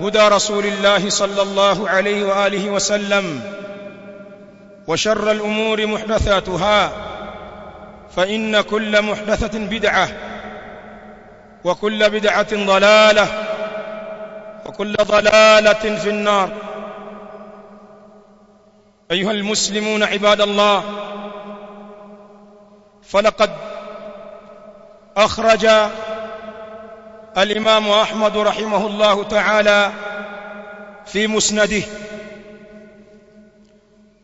هدى رسول الله صلى الله عليه وآله وسلم وشر الأمور محدثاتها فإن كل محدثة بدعة وكل بدعة ضلالة وكل ضلالة في النار. أيها المسلمون عباد الله فلقد أخرج الإمام أحمد رحمه الله تعالى في مسنده.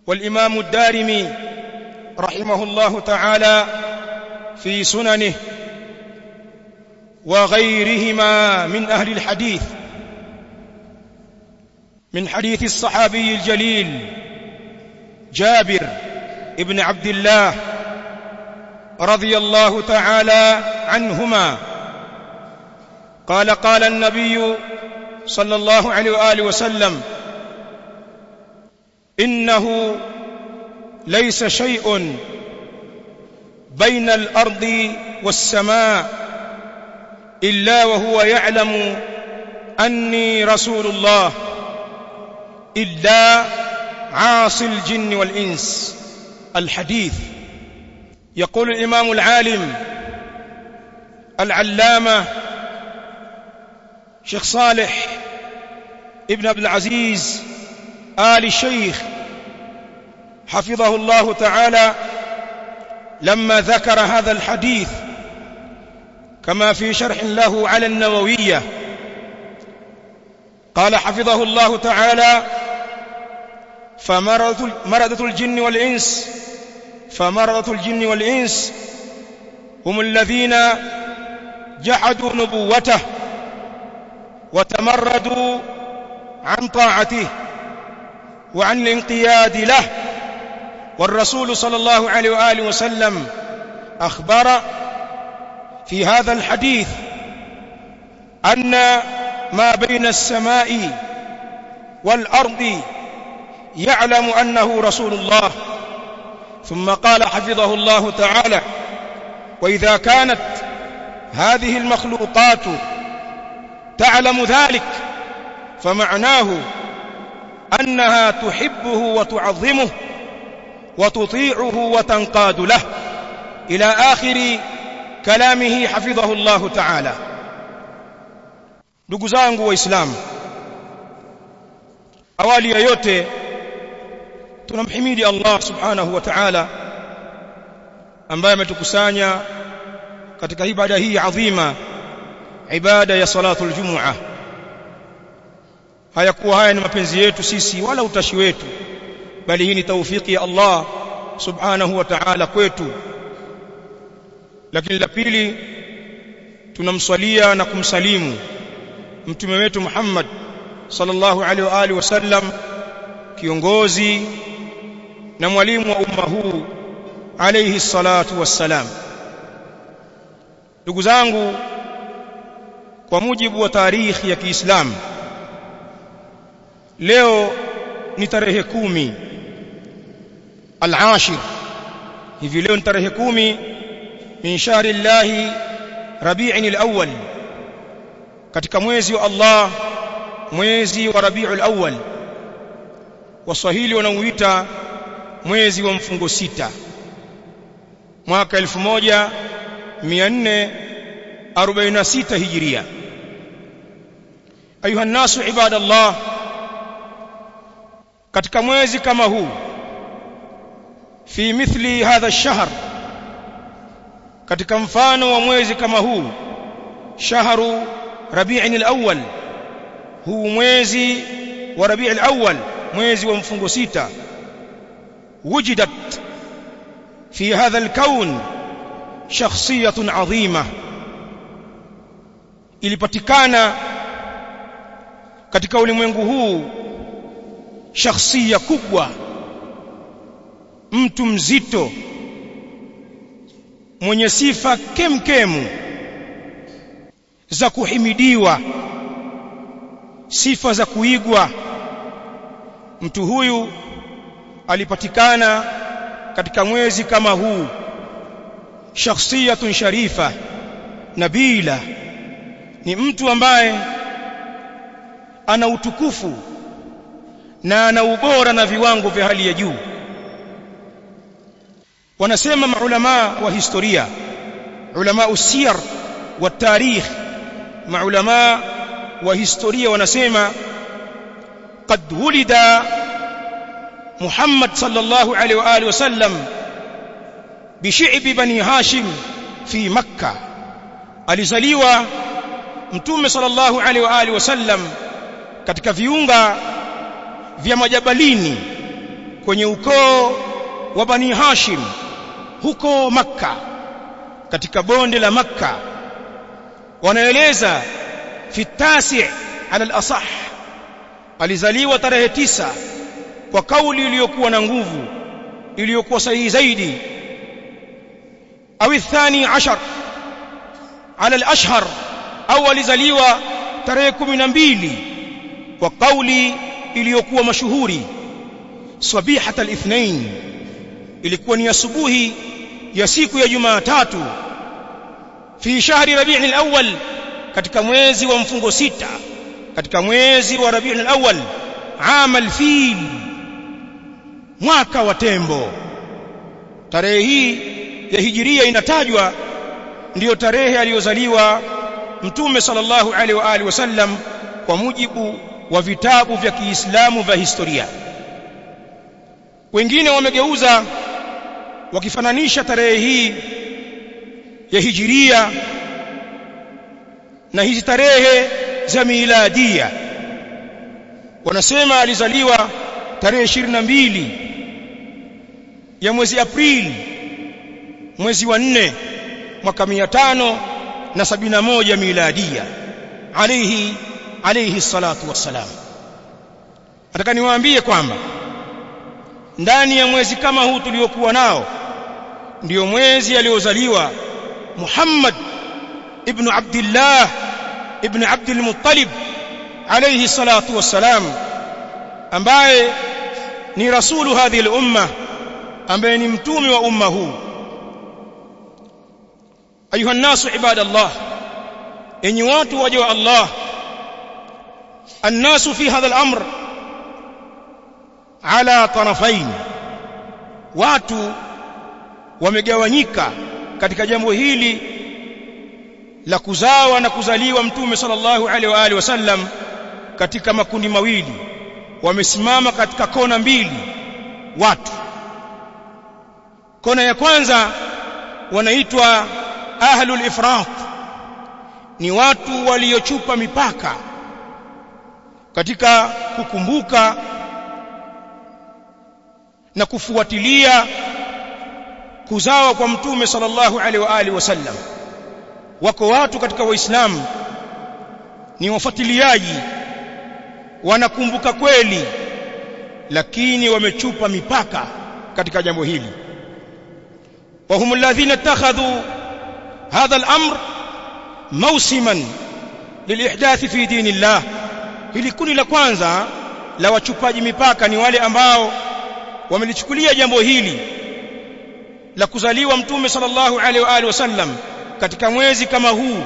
والإمام الدارمي رحمه الله تعالى في سننه وغيرهما من أهل الحديث من حديث الصحابي الجليل جابر ابن عبد الله رضي الله تعالى عنهما. قال قال النبي صلى الله عليه وآله وسلم إنه ليس شيء بين الأرض والسماء إلا وهو يعلم أني رسول الله إلا عاصي الجن والإنس. الحديث. يقول الإمام العالم العلامة شيخ صالح ابن عبد العزيز آل الشيخ حفظه الله تعالى لما ذكر هذا الحديث كما في شرح له على النووية. قال حفظه الله تعالى فمردة الجن والإنس فمردة الجن والإنس هم الذين جحدوا نبوته وتمردوا عن طاعته وعن الانقياد له. والرسول صلى الله عليه وآله وسلم أخبر في هذا الحديث أن ما بين السماء والأرض يعلم أنه رسول الله. ثم قال حفظه الله تعالى وإذا كانت هذه المخلوقات تعلم ذلك فمعناه انها تحبه وتعظمه وتطيعه وتنقاد له الى اخر كلامه حفظه الله تعالى ndugu zangu waislamu awali ya yote tunamhimidi Allah subhanahu wa ta'ala ambaye ametukusanya katika ibada hii adhima ibada ya salatu aljumua hayakuwa haya ni mapenzi yetu sisi wala utashi wetu bali hii ni taufiki ya Allah subhanahu wa ta'ala kwetu. Lakini la pili tunamswalia na kumsalimu mtume wetu Muhammad sallallahu alaihi wa alihi wasallam kiongozi na mwalimu wa umma huu alayhi salatu wassalam. Ndugu zangu kwa mujibu wa tarikhi ya Kiislamu leo ni tarehe kumi al-ashir. Hivi leo ni tarehe kumi min shahri llahi rabi'in al-awwal. Katika mwezi wa Allah mwezi wa Rabiul Awwal waswahili wanauita mwezi wa mfungo sita. Mwaka 1446 hijiria ayuha nasu ibadallah katika mwezi kama huu fi mithli hadha ash-shahr katika mfano wa mwezi kama huu shahru rabi'in al-awwal huu mwezi wa rabi'il awwal mwezi wa mfungo sita wujidat fi hadha al-kawn shakhsiyatun 'azima ilipatikana katika ulimwengu huu shakhsia kubwa mtu mzito mwenye sifa kemkemu za kuhimidiwa sifa za kuigwa mtu huyu alipatikana katika mwezi kama huu shakhsiyatun sharifa nabila. Ni mtu ambaye ana utukufu na ana ubora na viwango vya hali ya juu. Wanasema maulama wa historia ulama usiyar wa tarikh maulama wa historia wanasema qad wulida Muhammad sallallahu alaihi wa alihi wasallam bishi'bi bani Hashim fi Makkah. Alizaliwa mtume sallallahu alaihi wa alihi wasallam katika viunga vya majabalini kwenye ukoo wa bani Hashim huko Makka. Katika bonde la Makka wanaeleza fi tasi ala al-asah alizaliwa tarehe tisa kwa kauli iliyokuwa na nguvu iliyokuwa sahihi zaidi. Au thani ashar ala al-ashhar au alizaliwa tarehe 12 kwa kauli iliyokuwa mashuhuri. Sabihat al-ithnain ilikuwa ni asubuhi ya siku ya Jumatatu fi shahri Rabi'il al-awwal katika mwezi wa mfungo sita katika mwezi wa Rabiul Awwal amal fil mwaka wa tembo. Tarehe hii ya hijiria inatajwa ndiyo tarehe aliyozaliwa mtume sallallahu alaihi wa alihi wasallam kwa mujibu wa vitabu vya Kiislamu vya historia. Wengine wamegeuza wakifananisha tarehe hii ya hijiria na hizi tarehe za miladia. Wanasema alizaliwa tarehe 22 ya mwezi Aprili mwezi wa 4 mwaka 571 miladia. Alayhi alayhi salatu wassalam. Nataka niwaambie kwamba ndani ya mwezi kama huu tuliokuwa nao ndiyo mwezi aliozaliwa Muhammad ibn Abdullah ibn Abdul Muttalib alayhi salatu wassalam ambaye ni rasulu hadhihi al-umma ambaye ni mtume wa umma huu. Ayuha nasu ibadallah enyi watu waja wa Allah الناس في هذا الأمر على طرفين watu wamegawanyika katika jambo hili la kuzawa na kuzaliwa mtume sallallahu alaihi wa alihi wasallam katika makundi mawili wamesimama katika kona mbili watu kona ya kwanza wanaitwa ahlul ifrat ni watu waliochupa mipaka katika kukumbuka na kufuatilia kuzawa kwa mtume sallallahu alaihi wa alihi wasallam. Wako watu katika waislamu ni wafuatiliaji wanakumbuka kweli lakini wamechupa mipaka katika jambo hili. Wa hum alladhina takhadhu hadha al-amr mawsiman lilihdath fi dinillah hili kundi la kwanza la wachupaji mipaka ni wale ambao wamelichukulia jambo hili la kuzaliwa mtume sallallahu alaihi wa alihi wasallam katika mwezi kama huu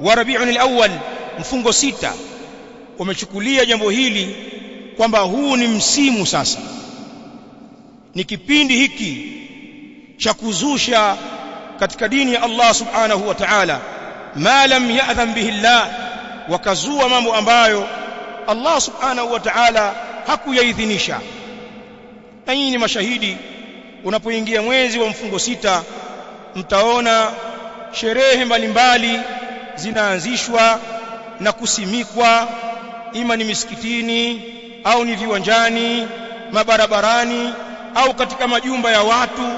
wa Rabiul Awwal mfungo sita. Wamechukulia jambo hili kwamba huu ni msimu sasa. Ni kipindi hiki cha kuzusha katika dini ya Allah subhanahu wa ta'ala ma lam ya'dhan bihi Allah wakazua mambo ambayo Allah subhanahu wa ta'ala hakuyaidhinisha. Na nyinyi ni mashahidi unapoingia mwezi wa mfungo sita mtaona sherehe mbalimbali zinaanzishwa na kusimikwa. Ima ni misikitini au ni viwanjani mabarabarani au katika majumba ya watu.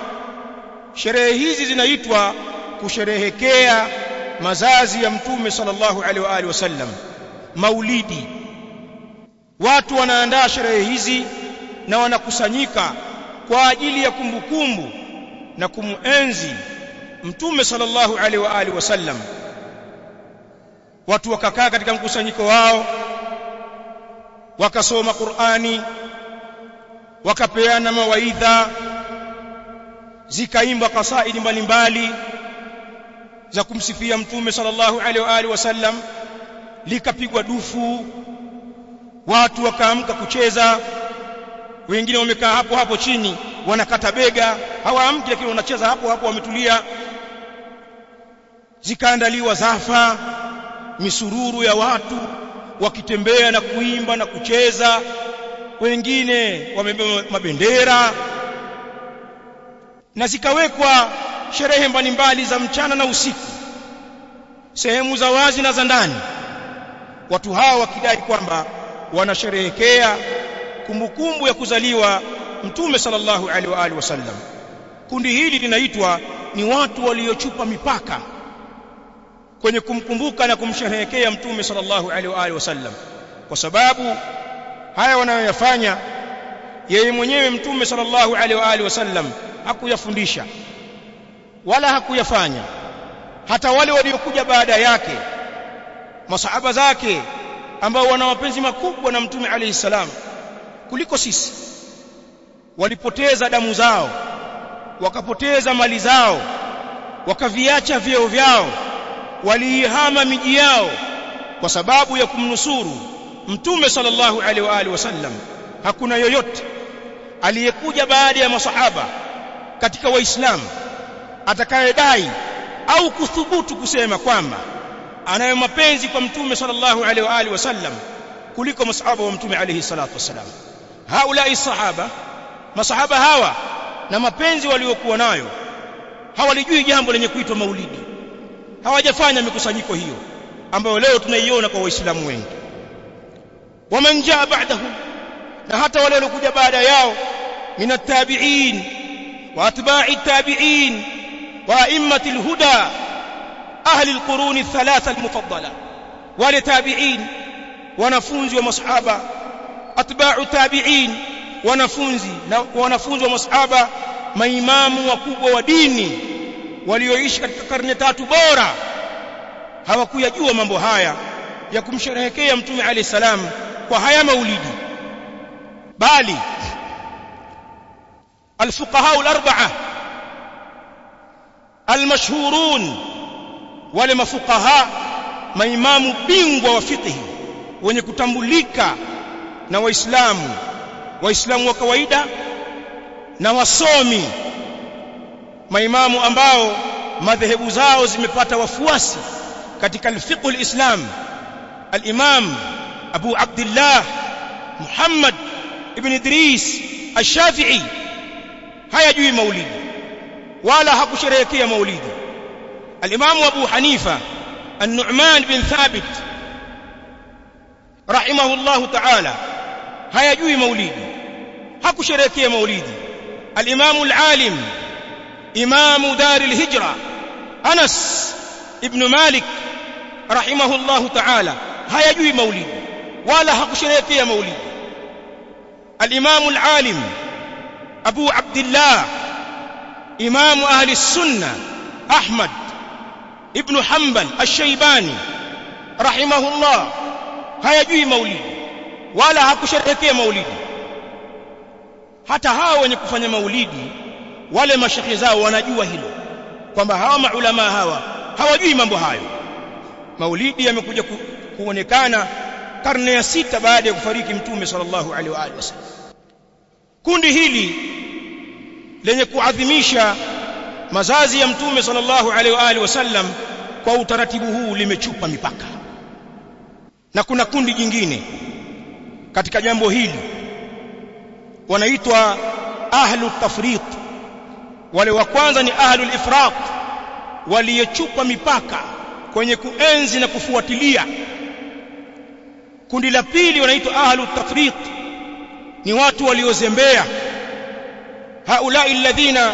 Sherehe hizi zinaitwa kusherehekea mazazi ya mtume sallallahu alaihi wa alihi wasallam maulidi. Watu wanaandaa sherehe hizi na wanakusanyika kwa ajili ya kumbukumbu na kumuenzi mtume sallallahu alaihi wa alihi wasallam watu wakakaa katika mkusanyiko wao wakasoma Qur'ani wakapeana mawaidha zikaimba kasaidi mbalimbali za kumsifia mtume sallallahu alaihi wa alihi wasallam likapigwa dufu watu wakaamka kucheza wengine wamekaa hapo hapo chini wanakata bega hawaamki lakini wanacheza hapo hapo wametulia. Zikaandaliwa zafa misururu ya watu wakitembea na kuimba na kucheza. Wengine wamebeba mabendera na zikawekwa sherehe mbalimbali za mchana na usiku sehemu za wazi na za ndani watu hawa wakidai kwamba wanasherehekea kumbukumbu ya kuzaliwa mtume sallallahu alaihi wa alihi wasallam. Kundi hili linaitwa ni watu waliochupa mipaka kwenye kumkumbuka na kumsherehekea mtume sallallahu alaihi wa alihi wasallam. Kwa sababu haya wanayoyafanya yeye mwenyewe mtume sallallahu alaihi wa alihi wasallam hakuyafundisha wala hakuyafanya. Hata wale waliokuja baada yake masahaba zake ambao wana mapenzi makubwa na mtume alayhi salam kuliko sisi walipoteza damu zao wakapoteza mali zao wakaviacha vyeo vyao waliihama miji yao kwa sababu ya kumnusuru mtume sallallahu alaihi wa alihi wasallam. Hakuna yoyote aliyekuja baada ya masahaba katika waislamu atakayedai au kuthubutu kusema kwamba anayo mapenzi kwa mtume sallallahu alaihi wa alihi wasallam kuliko masahaba wa mtume alaihi salatu wasallam haulai sahaba masahaba hawa na mapenzi waliokuwa nayo hawalijui jambo lenye kuitwa maulidi. Hawajafanya mikusanyiko hiyo ambayo leo tunaiona kwa waislamu wengi. Waman jaa ba'dahu na hata wale waliokuja baada yao min at-tabi'in wa atba'i at-tabi'in وأئمة الهدى أهل القرون الثلاثة المفضلة ولتابعين ونفونز ومصحابة أتباع تابعين ونفونز ونفونز ومصحابة ما إمام وكوب وديني وليعيش كرنتات بورا. هوا كو يجوا من بهايا يكم شرهكي يمتم عليه السلام وهايا موليدي. بالي الفقهاء الأربعة almashhurun wale mafuqaha maimamu bingwa wa fiqhi wenye kutambulika na waislamu waislamu wa kawaida na wasomi maimamu ambao madhehebu zao zimepata wafuasi katika alfiqh alislam alimam abu abdullah muhammad ibn idris ash-shafi'i hayajui maulidi. Wala hakusherehekea maulidi al-imam Abu Hanifa an-Nu'man bin Thabit rahimahullahu ta'ala hayajui maulidi hakusherehekea maulidi al-imam al-alim imamu dar al-hijra Anas ibn Malik rahimahullahu ta'ala hayajui maulidi wala hakusherehekea maulidi al-imam al-alim Abu Abdullah imam ahli sunna Ahmad ibn Hanbal ash-Shaybani rahimahullah. Hayajui maulidi wala hakusherehekea maulidi. Hata hao wenye kufanya maulidi wale mashekhe zao wanajua hilo kwamba hawa maulama hawa hawajui mambo hayo. Maulidi yamekuja ku, kuonekana karne ya sita baada ya kufariki mtume sallallahu alaihi wasallam. Kundi hili lenye kuadhimisha mazazi ya mtume sallallahu alaihi wa alihi wasallam kwa utaratibu huu limechupa mipaka. Na kuna kundi jingine katika jambo hili wanaitwa ahlu tafriq. Wale wa kwanza ni ahlu ifraq waliyechupa mipaka kwenye kuenzi na kufuatilia. Kundi la pili wanaitwa ahlu tafriq ni watu waliozembea haulai alladhina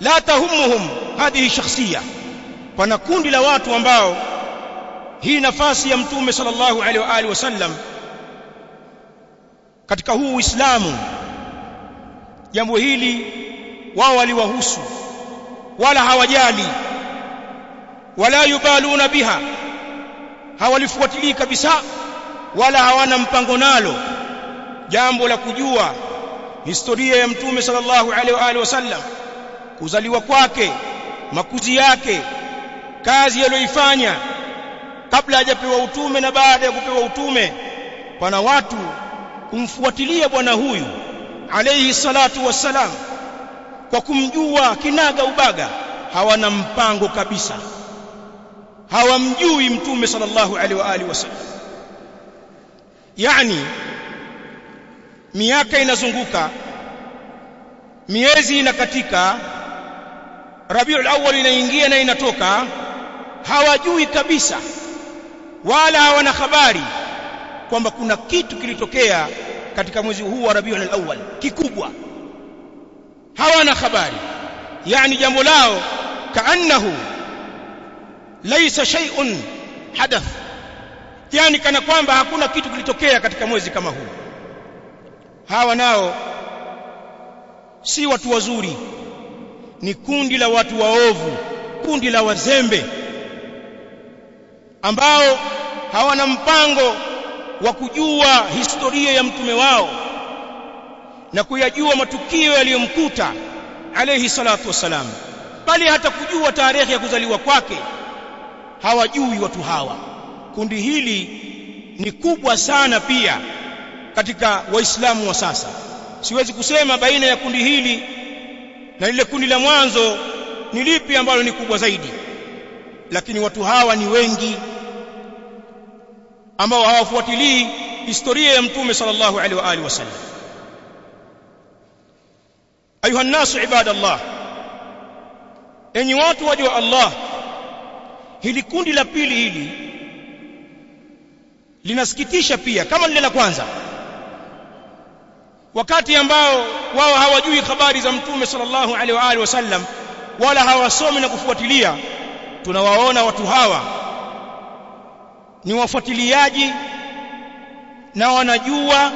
la tahumuhum hadhihi shakhsiyya pana kundi la watu ambao hii nafasi ya mtume sallallahu alaihi wa alihi wasallam katika huu Uislamu jambo hili wao waliwahusu wala hawajali wala yubaluna biha hawalifuatilii kabisa wala hawana mpango nalo jambo la kujua historia ya mtume sallallahu alaihi wasallam. Kuzaliwa kwake makuzi yake kazi aliyoifanya. Kabla hajapewa utume na baada ya kupewa utume pana watu kumfuatilia bwana huyu alaihi salatu wassalam kwa kumjua kinaga ubaga. Hawana mpango kabisa. Hawamjui mtume sallallahu alaihi wa alihi wasallam. Yani miaka inazunguka miezi inakatika Rabiul Awwal inaingia na inatoka hawajui kabisa wala hawana habari kwamba kuna kitu kilitokea katika mwezi huu wa Rabiul Awwal kikubwa. Hawana habari. Yani jambo lao kaannahu laysa shay'un hadath. Yani kana kwamba hakuna kitu kilitokea katika mwezi kama huu hawa nao si watu wazuri. Ni kundi la watu waovu kundi la wazembe ambao hawana mpango wa kujua historia ya mtume wao na kuyajua matukio yaliyomkuta alayhi salatu wassalam. Bali hata kujua tarehe ya kuzaliwa kwake hawajui watu hawa. Kundi hili ni kubwa sana pia katika waislamu wa sasa. Siwezi kusema baina ya kundi hili na lile kundi la mwanzo ni lipi ambalo ni kubwa zaidi lakini watu hawa ni wengi ambao hawafuatilii historia ya mtume sallallahu alaihi wa alihi wasallam. Ayuha nasu ibadallah enyi watu waja wa Allah hili kundi la pili hili linasikitisha pia kama lile la kwanza wakati ambao wao hawajui habari za mtume sallallahu alaihi wa alihi wasallam wala hawasomi na kufuatilia tunawaona watu hawa ni wafuatiliaji na wanajua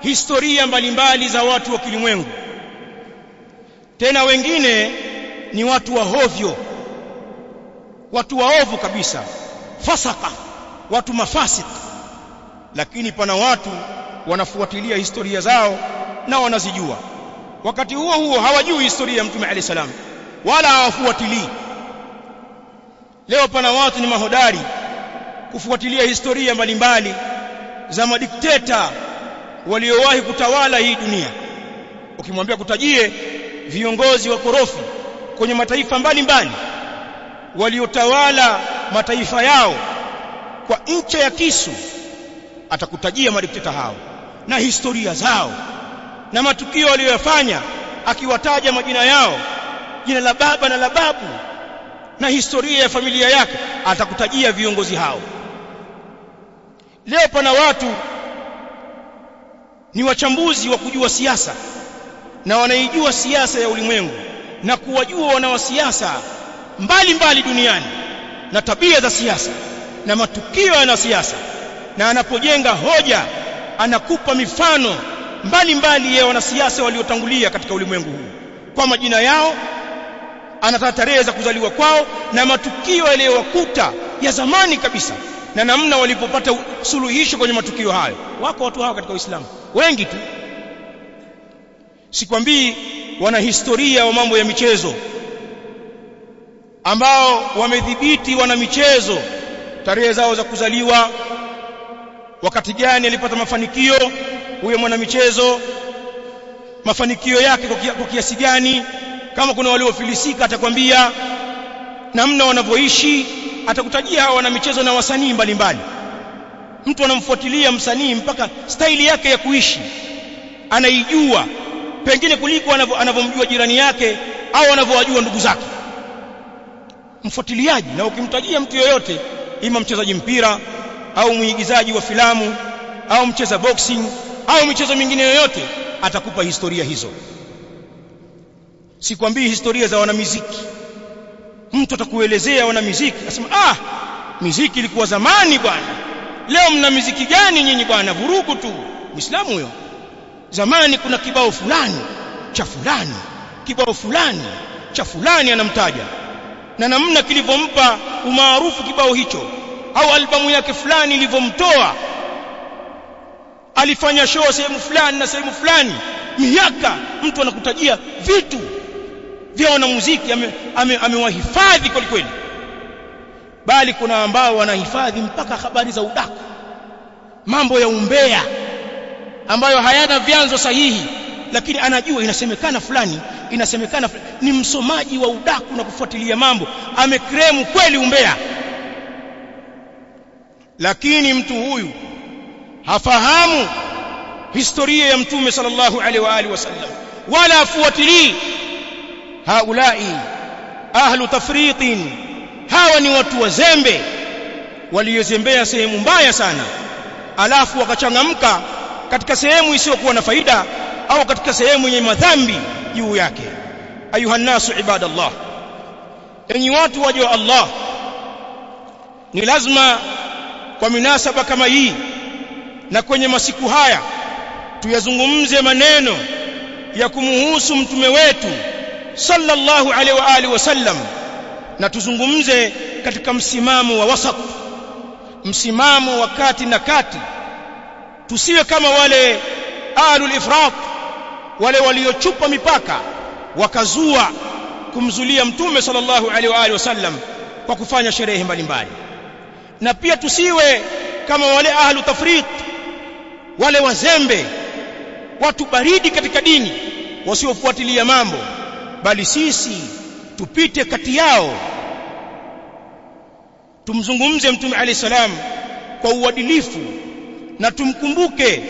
historia mbalimbali za watu wa kilimwengu. Tena wengine ni watu wa hovyo watu waovu kabisa fasaka watu mafasik. Lakini pana watu wanafuatilia historia zao na wanazijua. Wakati huo huo hawajui historia ya mtume alayhi salam wala hawafuatilii leo pana watu ni mahodari kufuatilia historia mbalimbali za madikteta waliowahi kutawala hii dunia. Ukimwambia kutajie viongozi wa korofi kwenye mataifa mbalimbali waliotawala mataifa yao kwa ncha ya kisu atakutajia madikteta hao na historia zao na matukio waliyofanya akiwataja majina yao jina la baba na la babu na historia ya familia yake atakutajia viongozi hao. Leo pana watu ni wachambuzi wa kujua siasa na wanaijua siasa ya ulimwengu na kuwajua wanawasiasa mbalimbali duniani na tabia za siasa na matukio ya siasa na anapojenga hoja anakupa mifano mbalimbali ya wanasiasa waliotangulia katika ulimwengu huu. Kwa majina yao anataka tarehe za kuzaliwa kwao na matukio yaliyowakuta ya zamani kabisa na namna walipopata suluhisho kwenye matukio hayo. Wako watu hao katika Uislamu wengi tu. Sikwambii wana historia wa mambo ya michezo ambao wamedhibiti wana michezo tarehe zao za kuzaliwa wakati gani alipata mafanikio? Huyo mwanamichezo mafanikio yake kwa kiasi gani? Kama kuna waliofilisika atakwambia namna wanavyoishi atakutajia hawa wanamichezo na wasanii mbalimbali. Mtu anamfuatilia msanii mpaka staili yake ya kuishi anaijua pengine kuliko anavyomjua jirani yake au anavyowajua ndugu zake. Mfuatiliaji na ukimtajia mtu yoyote ima mchezaji mpira au mwigizaji wa filamu au mcheza boxing au michezo mingine yoyote atakupa historia hizo. Sikwambii historia za wanamiziki. Mtu atakuelezea wanamiziki asema ah miziki ilikuwa zamani bwana. Leo mna miziki gani nyinyi bwana? Vurugu tu. Muislamu huyo. Zamani kuna kibao fulani cha fulani kibao fulani cha fulani anamtaja. Na namna kilivyompa umaarufu kibao hicho au albamu yake fulani ilivyomtoa. Alifanya show sehemu fulani na sehemu fulani. Miaka mtu anakutajia vitu vya wanamuziki amewahifadhi ame, ame kweli kweli. Bali kuna ambao wanahifadhi mpaka habari za udaku mambo ya umbea ambayo hayana vyanzo sahihi lakini anajua inasemekana fulani inasemekana fulani. ni msomaji wa udaku na kufuatilia mambo. Amekremu kweli umbea lakini mtu huyu hafahamu historia ya mtume sallallahu alaihi wa alihi wasallam. Wala afuatilii haulai ahlu tafriqin. Hawa ni watu wazembe waliozembea sehemu mbaya sana. Alafu wakachangamka katika sehemu isiyokuwa na faida au katika sehemu yenye madhambi juu yake. Ayuhannasu ibadallah. Enyi watu waja wa Allah ni lazima kwa minasaba kama hii na kwenye masiku haya tuyazungumze maneno ya kumuhusu mtume wetu sallallahu alaihi wa alihi wasallam na tuzungumze katika msimamo wa wasat msimamo wa kati na kati. Tusiwe kama wale alul ifrat wale waliochupa mipaka wakazua kumzulia mtume sallallahu alaihi wa alihi wasallam kwa kufanya sherehe mbalimbali na pia tusiwe kama wale ahlu tafriq wale wazembe watu baridi katika dini wasiofuatilia mambo bali sisi tupite kati yao. Tumzungumze mtume alayhi salam kwa uadilifu na tumkumbuke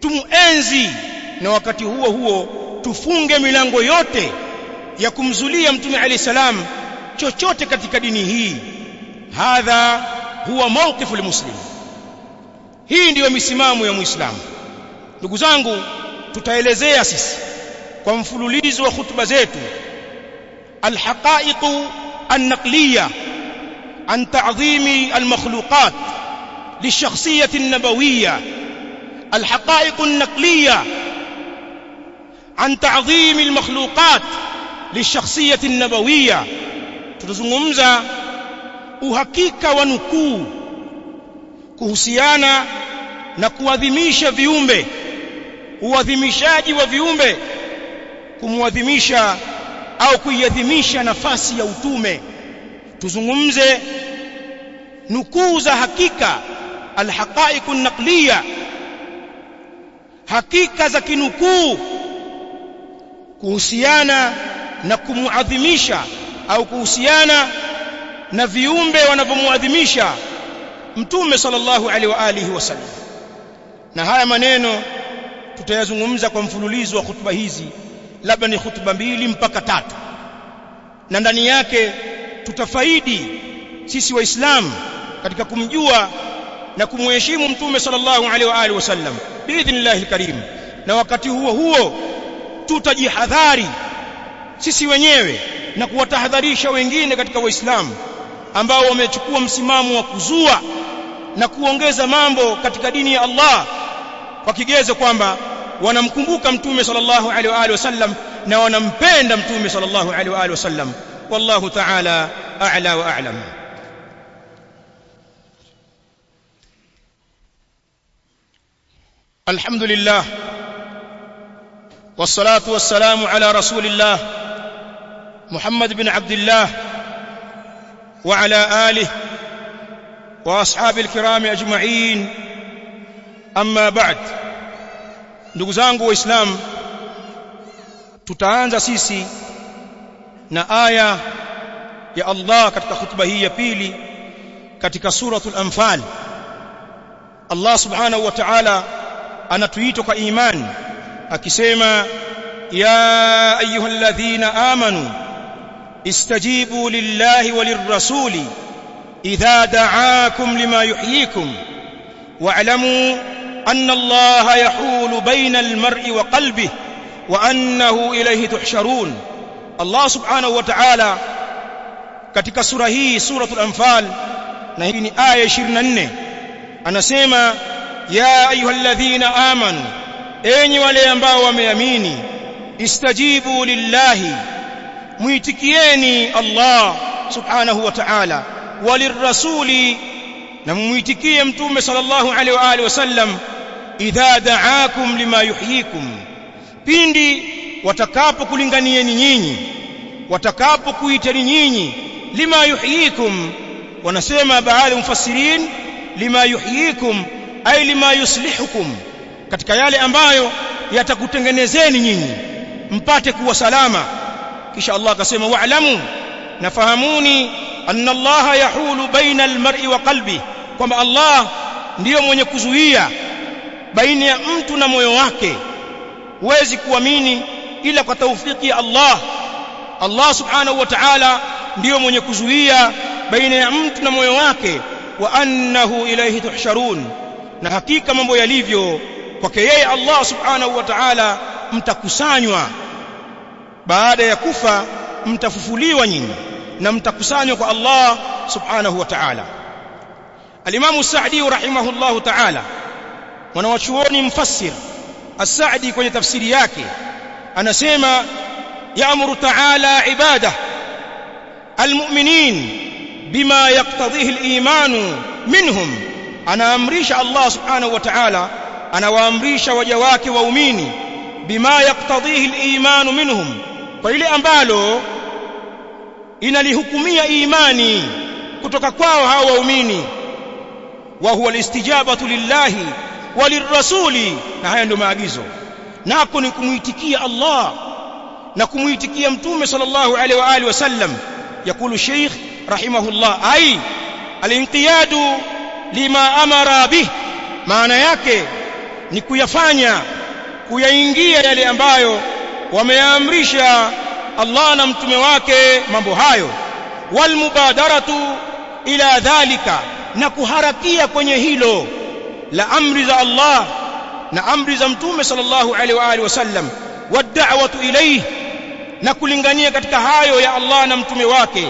tumuenzi na wakati huo huo tufunge milango yote ya kumzulia mtume alayhi salam chochote katika dini hii hadha huwa mawqifu muslim hii ndiyo misimamo ya muislamu ndugu zangu tutaelezea sisi kwa mfululizo wa hutuba zetu alhaqaiq النقليه عن تعظيم المخلوقات للشخصيه النبويه الحقائق النقليه عن تعظيم المخلوقات للشخصيه النبويه tutazungumza uhakika wa nukuu kuhusiana na kuadhimisha viumbe uadhimishaji wa viumbe kumwadhimisha au kuiadhimisha nafasi ya utume. Tuzungumze nukuu za hakika alhaqaiq naqliya hakika za kinukuu kuhusiana na kumuadhimisha au kuhusiana na viumbe wanavyomuadhimisha mtume sallallahu alaihi wa alihi wasallam. Na haya maneno tutayazungumza kwa mfululizo wa hutuba hizi labda ni hutuba mbili mpaka tatu. Na ndani yake tutafaidi sisi waislamu katika kumjua na kumheshimu mtume sallallahu alaihi wa alihi wasallam biidhnillahi alkarim. Na wakati huo huo tutajihadhari sisi wenyewe na kuwatahadharisha wengine katika waislamu ambao wamechukua msimamo wa kuzua na kuongeza mambo katika dini ya Allah kwa kigezo kwamba wanamkumbuka mtume sallallahu alaihi wa alihi wasallam na wanampenda mtume sallallahu alaihi wa alihi wasallam wallahu ta'ala a'la wa a'lam الحمد لله والصلاة والسلام على رسول الله محمد بن عبد الله وعلى آله وأصحاب الكرام أجمعين أما بعد ndugu zangu waislamu tutaanza sisi na aya ya Allah katika khutba hii ya pili katika suratul anfal Allah subhanahu wa ta'ala anatuita kwa imani akisema ya ayyuhalladhina amanu istajibu لله وللرسول إذا دعاكم لما يحييكم واعلموا أن الله يحول بين المرء وقلبه وأنه إليه تحشرون الله سبحانه وتعالى katika sura hii suratul anfal na hii ni aya 24 anasema ya ayyuhalladhina amanu enyi wale ambao wameamini istajibu lillahi muitikieni Allah subhanahu wa ta'ala walirrasuli na muitikie mtume sallallahu alaihi wa alihi wasallam idha da'akum lima yuhyikum. Pindi watakapokulinganieni nyinyi watakapokuiteni nyinyi lima yuhyikum wanasema baadhi mufassirin lima yuhyikum ay lima yuslihukum katika yale ambayo yatakutengenezeni nyinyi mpate kuwa salama kisha Allah akasema wa'lamu nafahamuni anna Allah yahulu baina almar'i wa qalbi kwamba Allah ndiyo mwenye kuzuia baina ya mtu na moyo wake. Huwezi kuamini ila kwa taufiki ya Allah. Allah subhanahu wa ta'ala ndiyo mwenye kuzuia baina ya mtu na moyo wake. Wa annahu ilayhi tuhsharun. Na hakika mambo yalivyo kwake yeye Allah subhanahu wa ta'ala mtakusanywa baada ya kufa mtafufuliwa nyinyi na mtakusanywa kwa Allah subhanahu wa ta'ala. Al-Imam Sa'di rahimahullahu ta'ala mwanawachuoni mfassir As-Sa'di kwenye tafsiri yake anasema ya'muru ta'ala ibada al-mu'minin bima yaqtadhihi al-iman minhum. Anaamrisha Allah subhanahu wa ta'ala anawaamrisha waja wake waumini bima yaqtadhihi al-iman minhum kwa ile ambalo inalihukumia imani kutoka kwao hao waumini wa huwa alistijabatu lillahi walirrasuli na haya ndio maagizo. Nako ni kumuitikia Allah na kumuitikia mtume sallallahu alaihi wa alihi wasallam. Yakulu sheikh rahimahullah ai alinqiyadu lima amara bih maana yake ni kuyafanya kuyaingia yale ambayo wameamrisha Allah na mtume wake mambo hayo. Walmubadaratu ila dhalika na kuharakia kwenye hilo la amri za Allah na amri za mtume sallallahu alaihi wa alihi wasallam wad'awatu ilayhi na kulingania katika hayo ya Allah na mtume wake.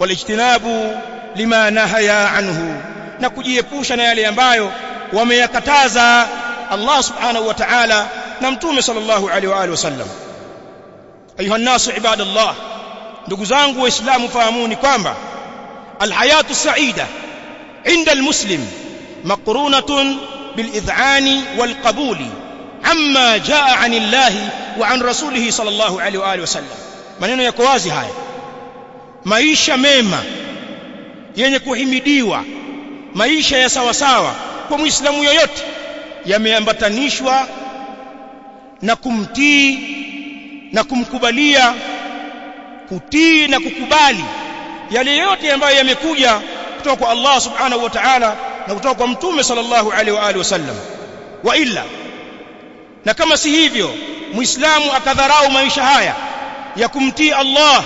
Walijtinabu lima nahaya anhu na kujiepusha na yale ambayo wameyakataza Allah subhanahu wa ta'ala na mtume sallallahu alaihi wa alihi wasallam. Ayuha nasu ibadallah ndugu zangu waislamu fahamuni kwamba alhayatu sa'ida inda almuslim maqrunatun bilidh'ani walqabuli amma jaa anillahi wa an rasulihi sallallahu alaihi wa alihi wasallam. Maneno yako wazi haya. Maisha mema yenye kuhimidiwa maisha ya sawa sawa kwa muislamu yoyote yameambatanishwa na kumtii na kumkubalia kutii na kukubali yale yote ambayo yamekuja kutoka kwa Allah subhanahu wa ta'ala na kutoka kwa mtume sallallahu alaihi wa alihi wasallam. Wa illa na kama si hivyo muislamu akadharau maisha haya ya kumtii Allah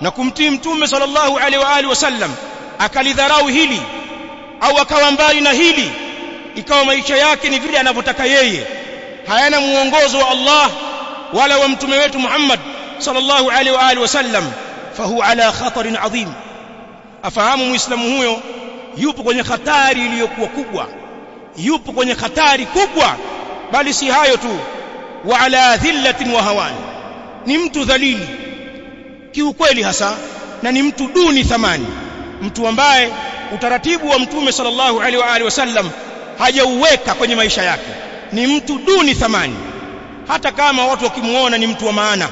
na kumtii mtume sallallahu alaihi wa alihi wasallam akalidharau hili au akawa mbali na hili ikawa maisha yake ni vile anavyotaka yeye hayana muongozo wa Allah wala wa mtume wetu Muhammad sallallahu alaihi wa alihi wasallam fahuwa ala khatarin adhim afahamu muislamu huyo yupo kwenye hatari iliyokuwa kubwa yupo kwenye hatari kubwa bali si hayo tu wa ala dhillatin wa hawani. Ni mtu dhalili kiukweli hasa na ni mtu duni thamani mtu ambaye utaratibu wa mtume sallallahu alaihi wa alihi wasallam hajauweka kwenye maisha yake ni mtu duni thamani. Hata kama watu wakimuona ni mtu wa maana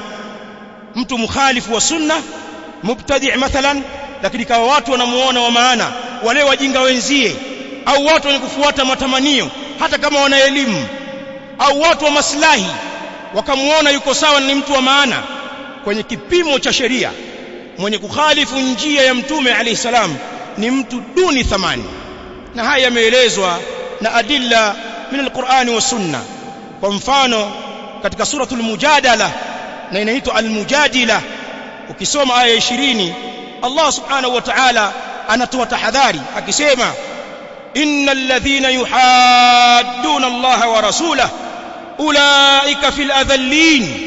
mtu mukhalifu wa sunna mubtadi' mathalan lakini kawa watu wanamuona wa maana wale wajinga wenzie au watu wenye kufuata matamanio hata kama wana elimu au watu wa maslahi wakamuona yuko sawa ni mtu wa maana kwenye kipimo cha sheria mwenye kukhalifu njia ya mtume alayhi salam ni mtu duni thamani. Na haya yameelezwa na adilla min alqur'ani wa sunna kwa mfano katika suratul mujadala na inaitwa almujadila ukisoma aya 20 Allah subhanahu wa ta'ala anatoa tahadhari akisema innal ladhina yuhadduna Allah wa rasulahu ulaika fil adhallin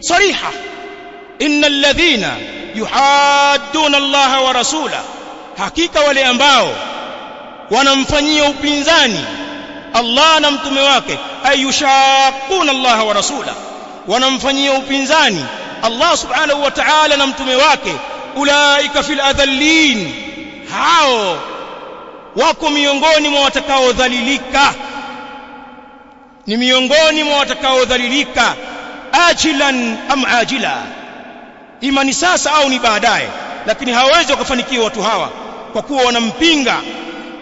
صريحه ان الذين يحادون الله ورسوله hakika wale ambao wanamfanyia upinzani Allah na mtume wake ayushaquna Allah wa rasula wanamfanyia upinzani Allah subhanahu wa ta'ala na mtume wake. Ulaika fil adhallin hao wako miongoni mwa watakaodhalilika ni miongoni mwa watakaodhalilika ajilan am ajila. Ima ni sasa au ni baadaye lakini hawawezi wakafanikiwa watu hawa kwa kuwa wanampinga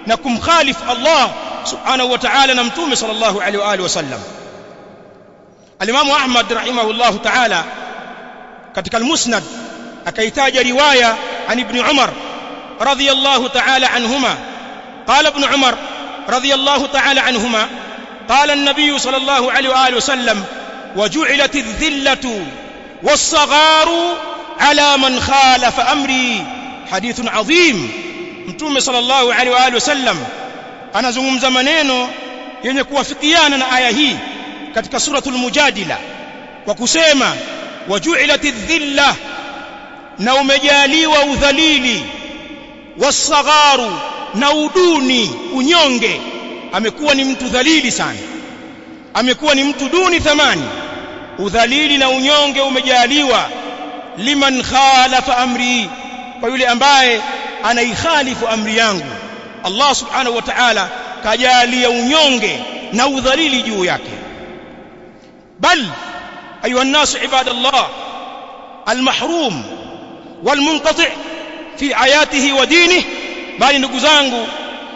na kumkhalifu Allah سبحانه وتعالى نمتومي صلى الله عليه وآله وسلم. الإمام أحمد رحمه الله تعالى كتك المسند أكيتاج رواية عن ابن عمر رضي الله تعالى عنهما. قال ابن عمر رضي الله تعالى عنهما قال النبي صلى الله عليه وآله وسلم وجعلت الذلة والصغار على من خالف أمري. حديث عظيم. نتوم صلى الله عليه وآله وسلم. Anazungumza maneno yenye kuwafikiana na aya hii katika suratul mujadila kwa kusema waju'ilatidh dhilla na umejaliwa udhalili wasagharu na uduni unyonge. Amekuwa ni mtu dhalili sana. Amekuwa ni mtu duni thamani. Udhalili na unyonge umejaliwa. Liman khalafa amri kwa yule ambaye anaikhalifu amri yangu Allah subhanahu wa ta'ala kajalia unyonge na udhalili juu yake. Bal ayuha nnasu ibadallah almahrum walmunqati fi hayatihi wa dinihi bali ndugu zangu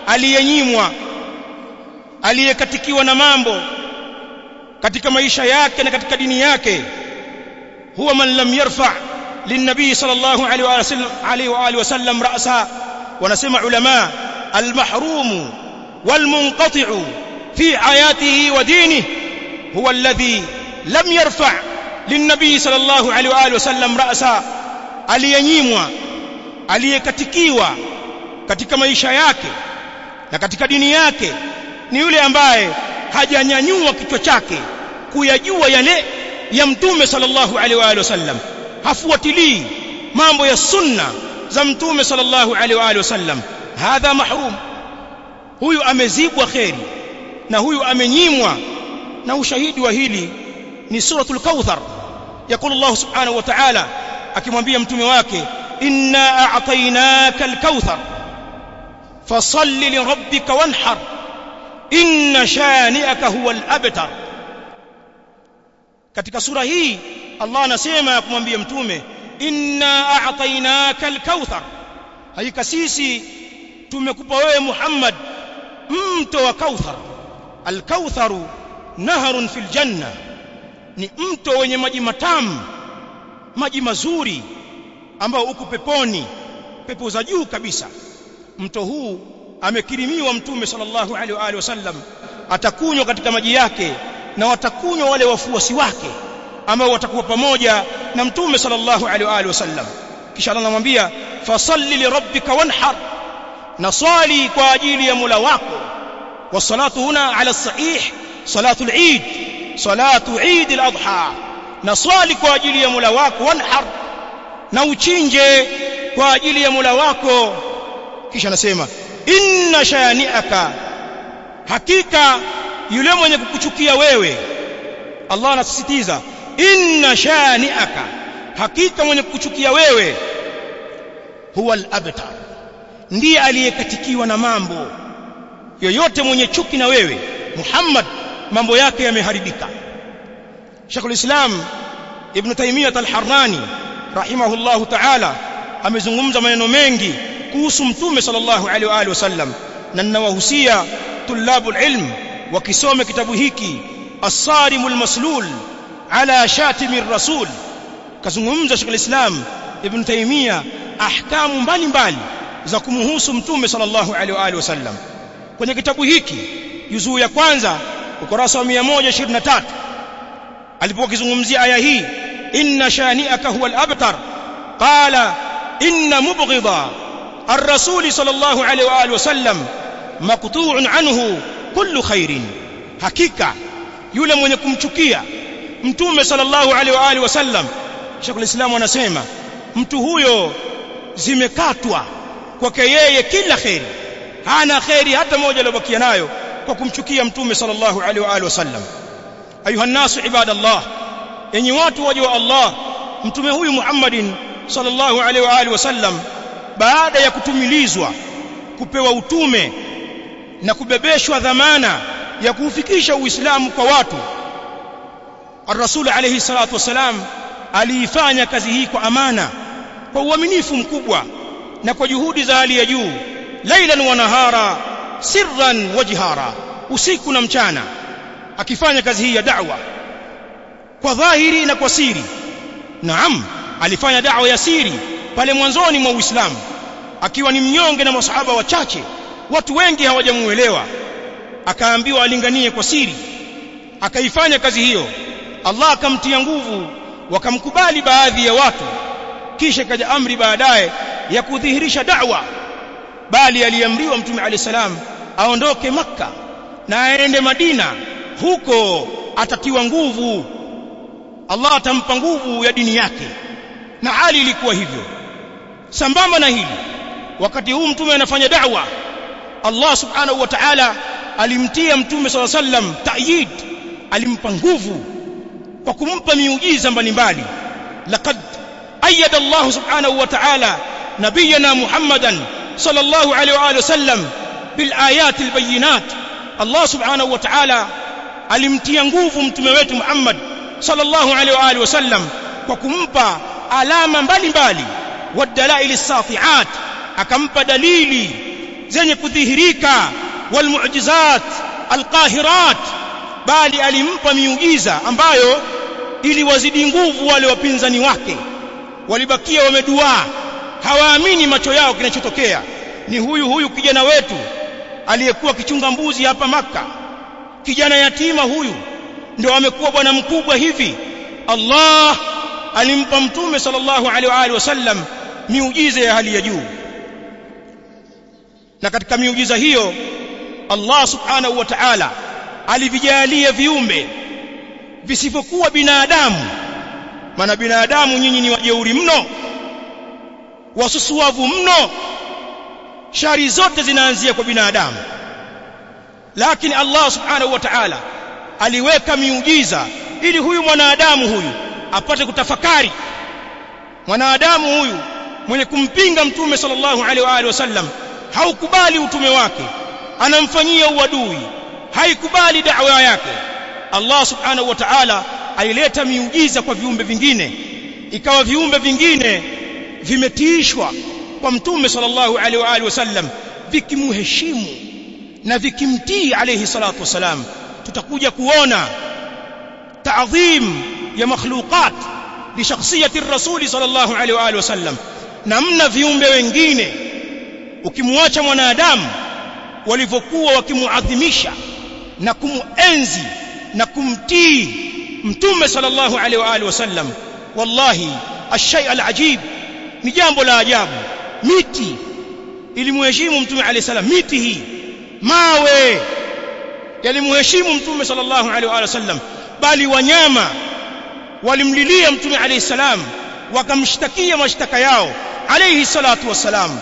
aliyenyimwa aliyekatikiwa na mambo katika maisha yake na katika dini yake huwa man lam yarfa linnabii sallallahu alaihi wa sallam ra'sa wanasema ulama المحروم والمنقطع في حياته ودينه هو الذي لم يرفع للنبي صلى الله عليه واله وسلم راسا aliyenyimwa aliyekatikiwa katika maisha yake na katika dini yake ni yule ambaye hajanyanyua kichwa chake kuyajua yale ya mtume sallallahu alaihi wa alihi wasallam hafuatilii mambo ya sunna za mtume sallallahu alaihi wa alihi wasallam hadha mahrum. Huyu amezibwa kheri na huyu amenyimwa. Na ushahidi wa hili ni suratul kauthar. Yakulu Allah subhanahu wa ta'ala akimwambia mtume wake inna a'tainaka al-kauthar fasalli li rabbika wanhar inna shani'aka huwa al-abtar. Katika sura hii Allah anasema kumwambia mtume inna a'tainaka al-kauthar. Hakika sisi tumekupa wewe Muhammad mto wa kauthar. Al-kautharu naharun fil janna ni mto wenye maji matamu maji mazuri ambao uko peponi pepo za juu kabisa. Mto huu amekirimiwa mtume sallallahu alaihi wa alihi wasallam atakunywa katika maji yake na watakunywa wale wafuasi wake ambao watakuwa pamoja na mtume sallallahu alaihi wa alihi wasallam kisha Allah anamwambia fasalli li wanhar na swali kwa ajili ya Mola wako والصلاه هنا على الصحيح صلاه العيد صلاه عيد الاضحى na swali kwa ajili ya Mola wako wanhar na uchinje kwa ajili ya Mola wako kisha anasema inna shani'aka hakika yule mwenye kukuchukia wewe Allah anasisitiza inna shani'aka hakika mwenye kukuchukia wewe huwa al-abtar ndiye aliyekatikiwa na mambo. Yoyote mwenye chuki na wewe Muhammad mambo yake yameharibika. Sheikh al-Islam Ibn Taymiyyah al-Harrani rahimahullahu ta'ala amezungumza maneno mengi kuhusu mtume sallallahu alaihi wa alihi wasallam na ninawahusia tulabul ilm wakisome kitabu hiki as-sarimul ala shatimir rasul. Kazungumza Sheikh al-Islam Ibn Taymiyyah ahkamu mbalimbali za kumhusu mtume sallallahu alaihi wa alihi wasallam. Kwenye kitabu hiki juzuu ya kwanza ukurasa wa 123 alipokuwa akizungumzia aya hii inna shani'aka huwa al-abtar qala inna mubghida ar-rasul sallallahu alaihi wa alihi wasallam maqtu'un anhu kullu khairin hakika yule mwenye kumchukia mtume sallallahu alaihi wa alihi wasallam Sheikh Islam anasema mtu huyo zimekatwa kwake yeye kila kheri. Hana kheri hata moja aliyobakia nayo kwa kumchukia mtume sallallahu alaihi wa alihi wasallam. Ayuha nasu ibadallah enyi watu waje wa Allah mtume huyu Muhammadin sallallahu alaihi wa alihi wasallam baada ya kutumilizwa kupewa utume na kubebeshwa dhamana ya kuufikisha uislamu kwa watu ar-rasul salatu wasalam aliifanya kazi hii kwa amana kwa uaminifu mkubwa na kwa juhudi za hali ya juu lailan wa nahara sirran wa jihara usiku na mchana akifanya kazi hii ya da'wa kwa dhahiri na kwa siri. Naam alifanya da'wa ya siri pale mwanzoni mwa Uislamu akiwa ni mnyonge na masahaba wachache watu wengi hawajamuelewa. Akaambiwa alinganie kwa siri akaifanya kazi hiyo. Allah akamtia nguvu wakamkubali baadhi ya watu kisha kaja amri baadaye ya kudhihirisha da'wa bali aliamriwa mtume alayhi salam aondoke makka na aende madina. Huko atatiwa nguvu. Allah atampa nguvu ya dini yake. Na hali ilikuwa hivyo. Sambamba na hili wakati huu mtume anafanya da'wa Allah subhanahu wa ta'ala alimtia mtume SAW sallam ta'yid. Alimpa nguvu kwa kumpa miujiza mbalimbali. Laqad ayyada Allah subhanahu wa ta'ala nabiyana محمدا صلى الله عليه alihi وسلم bil البينات. الله سبحانه ta'ala alimtia nguvu mtume wetu Muhammad sallallahu alaihi wa alihi wasallam kwa kumpa alama mbalimbali wadalaili safiat akampa dalili zenye kudhihirika walmu'jizat alqahirat. Bali alimpa miujiza ambayo iliwazidi nguvu wale wapinzani wake. Walibakia wameduaa hawaamini macho yao kinachotokea. Ni huyu huyu kijana wetu aliyekuwa kichunga mbuzi hapa maka kijana yatima huyu ndio amekuwa bwana mkubwa hivi. Allah alimpa mtume sallallahu alaihi wasallam miujiza ya hali ya juu. Na katika miujiza hiyo Allah subhanahu wa ta'ala alivijalia viumbe visivyokuwa binadamu. Maana binadamu nyinyi ni wajeuri mno wasusuavu mno. Shari zote zinaanzia kwa binadamu. Lakini Allah subhanahu wa ta'ala aliweka miujiza ili huyu mwanadamu huyu apate kutafakari. Mwanadamu huyu mwenye kumpinga mtume sallallahu alaihi wa alihi wasallam haukubali utume wake anamfanyia uadui haikubali da'wa yake. Allah subhanahu wa ta'ala aileta miujiza kwa viumbe vingine. Ikawa viumbe vingine vimetiishwa kwa mtume sallallahu alaihi wa alihi wasallam vikimheshimu na vikimtii alayhi salatu wasalam tutakuja kuona taadhim ya makhluqat li shakhsiyati ar-rasul sallallahu alaihi wa alihi wasallam. Namna viumbe wengine ukimwacha mwanadamu walivyokuwa wakimuadhimisha na kumuenzi na kumtii mtume sallallahu alaihi wa alihi wasallam wallahi ashay alajib ni jambo la ajabu. Miti. Ilimheshimu mtume alayhi salam. Miti hii. Mawe. Yalimheshimu mtume sallallahu alaihi wa sallam. Bali wanyama. Walimlilia mtume alayhi salam. Wakamshtakia mashtaka yao alayhi salatu wasalam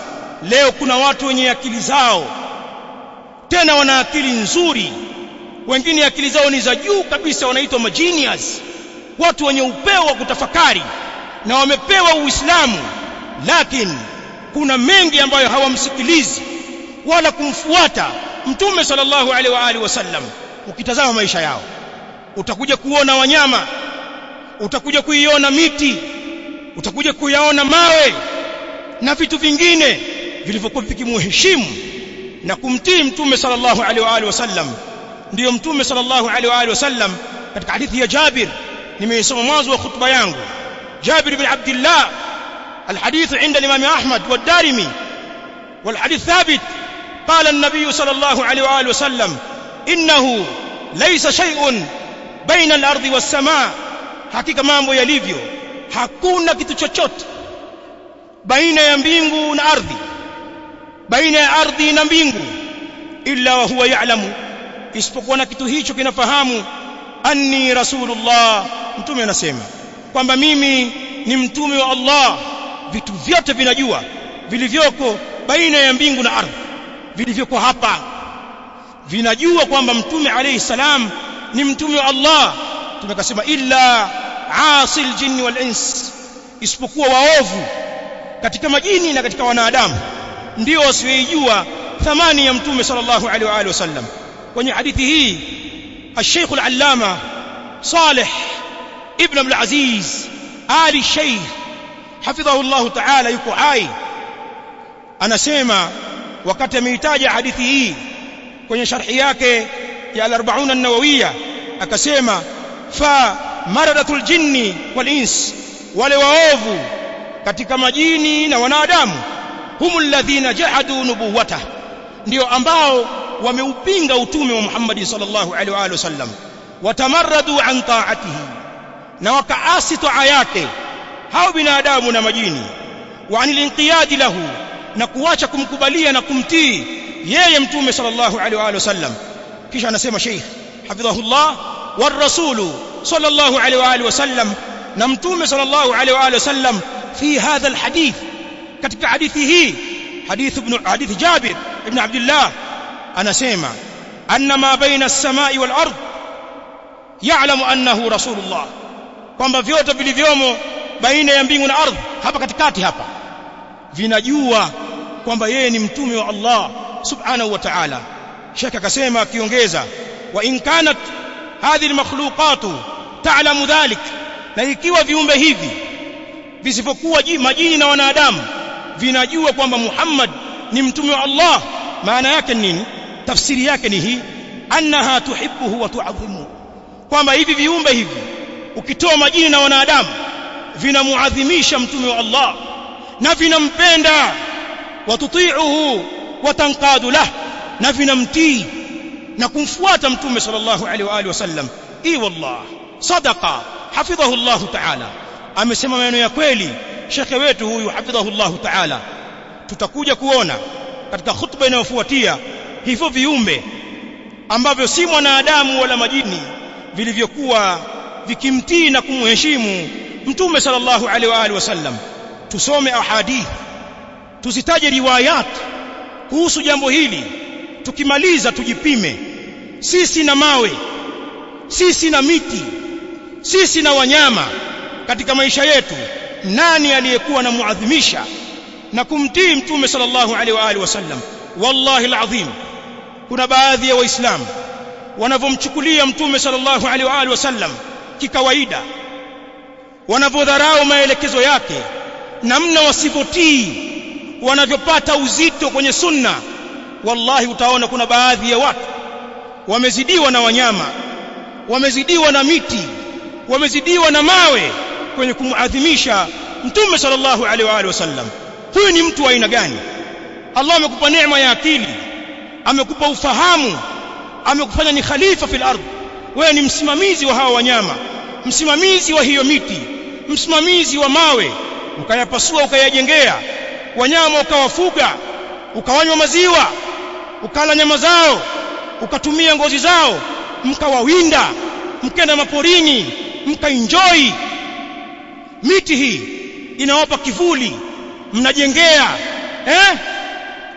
leo kuna watu wenye akili zao. Tena wana akili nzuri. Wengine akili zao ni za juu kabisa wanaitwa majinias watu wenye upeo wa kutafakari. Na wamepewa uislamu lakini kuna mengi ambayo hawamsikilizi wala kumfuata mtume sallallahu alaihi wa alihi wasallam. Ukitazama maisha yao utakuja kuona wanyama utakuja kuiona miti utakuja kuyaona mawe na vitu vingine vilivyokuwa vikimheshimu na kumtii mtume sallallahu alaihi wa alihi wasallam. Ndiyo mtume sallallahu alaihi wa alihi wasallam katika hadithi ya Jabir. Nimeisoma mwanzo wa khutba yangu. Jabir bin Abdullah الحديث عند الإمام أحمد والدارمي والحديث ثابت قال النبي صلى الله عليه وآله وسلم إنه ليس شيء بين الأرض والسماء hakika mambo yalivyo hakuna kitu chochote baina ya mbingu na ardhi baina ya ardhi na mbingu illa wa huwa ya'lamu isipokuwa na kitu hicho kinafahamu anni rasulullah mtume anasema kwamba mimi ni mtume wa Allah vitu vyote vinajua vilivyoko baina ya mbingu na ardhi vilivyoko hapa vinajua kwamba mtume alayhi salam ni mtume wa Allah tumekasema illa asil jinni wal ins isipokuwa waovu katika majini na katika wanadamu ndio wasiojua thamani ya mtume sallallahu alaihi wa alihi wasallam kwenye hadithi hii الشيخ العلامة صالح ابن عبد العزيز آل الشيخ hafidhahu Allah ta'ala yuko hai. Anasema wakati ameitaja hadithi hii kwenye sharhi yake ya al-40 an-nawawiyya akasema fa maradatul jinni wal ins wale waovu katika majini na wanadamu humul ladhina jahadu nubuwata ndio ambao wameupinga utume wa Muhammad sallallahu alaihi wasallam watamarradu an ta'atihi na wakaasi taa yake hao binadamu na majini wa anil inqiyadi lahu na kuacha kumkubalia na kumtii yeye mtume sallallahu alaihi wa alihi wasallam kisha anasema sheikh hafidhahullah war rasulu sallallahu alaihi wa alihi wasallam na mtume sallallahu alaihi wa alihi wasallam fi hadha alhadith katika hadithi hii hadith ibn hadith Jabir ibn Abdullah anasema anna ma baina as-samai wal ard ya'lamu annahu rasulullah. Kwamba vyote vilivyomo baina ya mbingu na ardhi hapa katikati hapa vinajua kwamba yeye ni mtume wa Allah subhanahu wa ta'ala. Shaka akasema akiongeza wa in kanat hadhihi almakhluqatu ta'lamu dhalik na ikiwa viumbe hivi visivyokuwa majini na wanadamu vinajua kwamba Muhammad ni mtume wa Allah maana yake nini? Tafsiri yake ni hii annaha tuhibbuhu wa tu'adhimu kwamba hivi viumbe hivi ukitoa majini na wanadamu vinamuadhimisha mtume wa Allah na vinampenda. Watuti'uhu watanqadu lah na vinamtii na kumfuata mtume sallallahu alaihi wa alihi wasallam i wallah sadaqa hafidhahu Allah ta'ala. Amesema maneno ya kweli shekhe wetu huyu hafidhahu Allah ta'ala. Tutakuja kuona katika khutba inayofuatia hivyo viumbe ambavyo si mwanadamu wala majini vilivyokuwa vikimtii na kumheshimu mtume sallallahu alaihi wa alihi wasallam tusome ahadith tuzitaje riwayat kuhusu jambo hili. Tukimaliza tujipime. Sisi na mawe sisi na miti sisi na wanyama katika maisha yetu nani aliyekuwa na muadhimisha na kumtii mtume sallallahu alaihi wa alihi wasallam wallahi alazim. Kuna baadhi ya waislamu wanavyomchukulia mtume sallallahu alaihi wa alihi wasallam kikawaida wanavyodharau maelekezo yake namna wasivyotii wanavyopata uzito kwenye sunna wallahi utaona kuna baadhi ya watu wamezidiwa na wanyama wamezidiwa na miti wamezidiwa na mawe kwenye kumuadhimisha mtume sallallahu alaihi wa alihi wasallam. Huyu ni mtu wa aina gani? Allah amekupa neema ya akili amekupa ufahamu amekufanya ni khalifa fil ardh wewe ni msimamizi wa hawa wanyama msimamizi wa hiyo miti msimamizi wa mawe ukayapasua ukayajengea wanyama ukawafuga ukawanywa maziwa ukala nyama zao ukatumia ngozi zao mkawawinda mkenda maporini mkaenjoy miti hii inawapa kivuli mnajengea eh?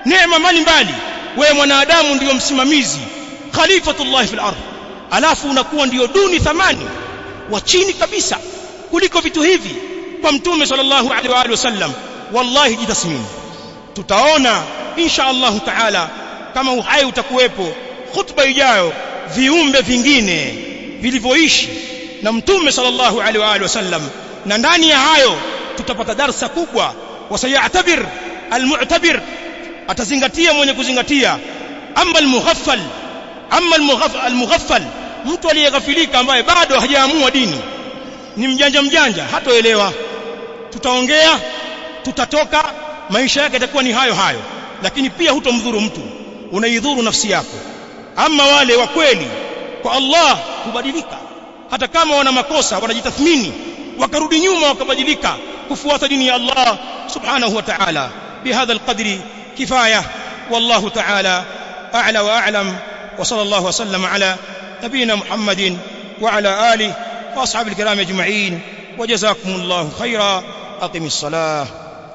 Neema mbalimbali. Wewe mwanadamu ndiyo msimamizi. Khalifatullah fil ardh alafu unakuwa ndiyo duni thamani wa chini kabisa kuliko vitu hivi. Kwa mtume sallallahu alaihi wa alihi wasallam wallahi jitathmini tutaona insha Allah taala kama uhai utakuwepo khutba ijayo viumbe vingine vilivyoishi na mtume sallallahu alaihi wa alihi wasallam. Na ndani ya hayo tutapata darsa kubwa. Wasayatabir almu'tabir atazingatia mwenye kuzingatia. Amma almughaffal amma almughaffal mtu aliyeghafilika ambaye bado hajaamua dini ni mjanja mjanja hatoelewa. Tutaongea tutatoka maisha yake yatakuwa ni hayo hayo. Lakini pia hutomdhuru mtu unaidhuru nafsi yako. Ama wale wa kweli kwa Allah kubadilika hata kama wana makosa wanajitathmini wakarudi nyuma wakabadilika kufuata dini ya Allah subhanahu wa ta'ala. Bihadha alqadri kifaya. Wallahu ta'ala a'la wa a'lam. Wa sallallahu ala نبينا محمد وعلى آله وأصحاب الكرام أجمعين وجزاكم الله خيرا. أقم الصلاة.